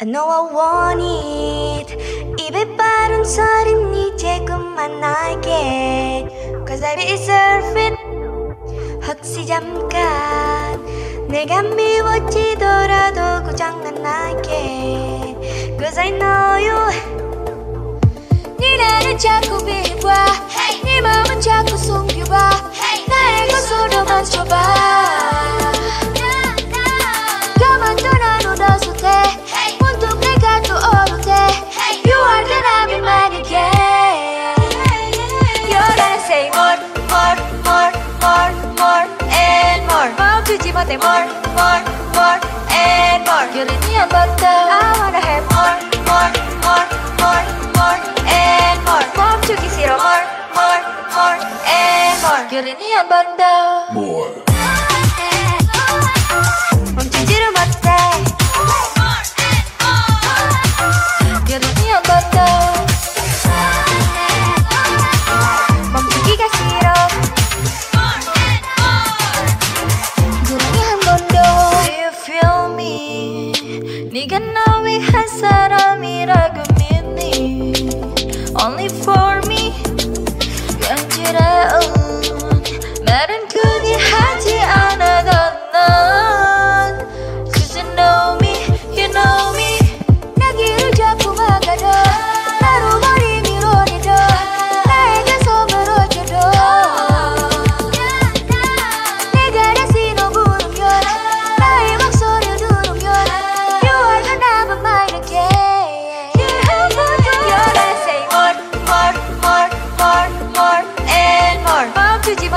I know I want it 입에 바른 소린 이제 그만할게 Cause I deserve it 혹시 잠깐 내가 미워지더라도 고장난날게 Cause I know you 네 나를 자꾸 비봐 네 마음은 자꾸 숨겨봐 나의 것으로 만져 멈추지 못해 more, more, more and more 여린이 한번 더 I wanna have more, more, more, more, more and more 멈추기 싫어 more, more, more and more 여린이 한번 더 More. 멈추지를 못해 여린이 한 Only for me Yang jirao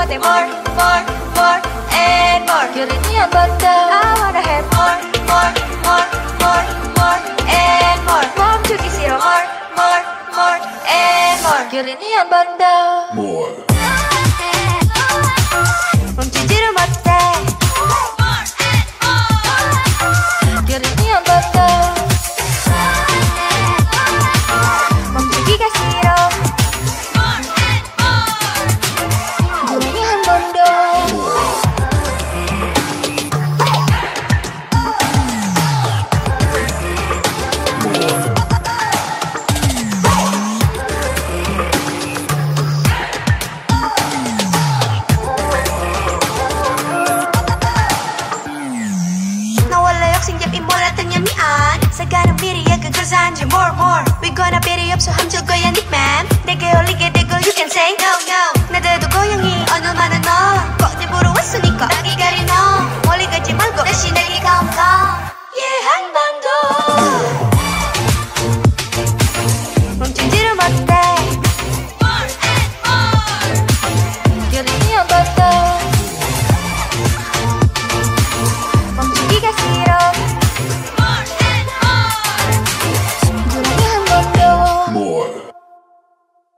멈추지 못해 more, more, more and more 여린이 한번 더 I wanna have more, more, more, more, more and more 멈추기 싫어 more, more, more and more 여린이 한번 더 More. 멈추지를 More, more. We gonna beat it up, so I'm still going to nickname.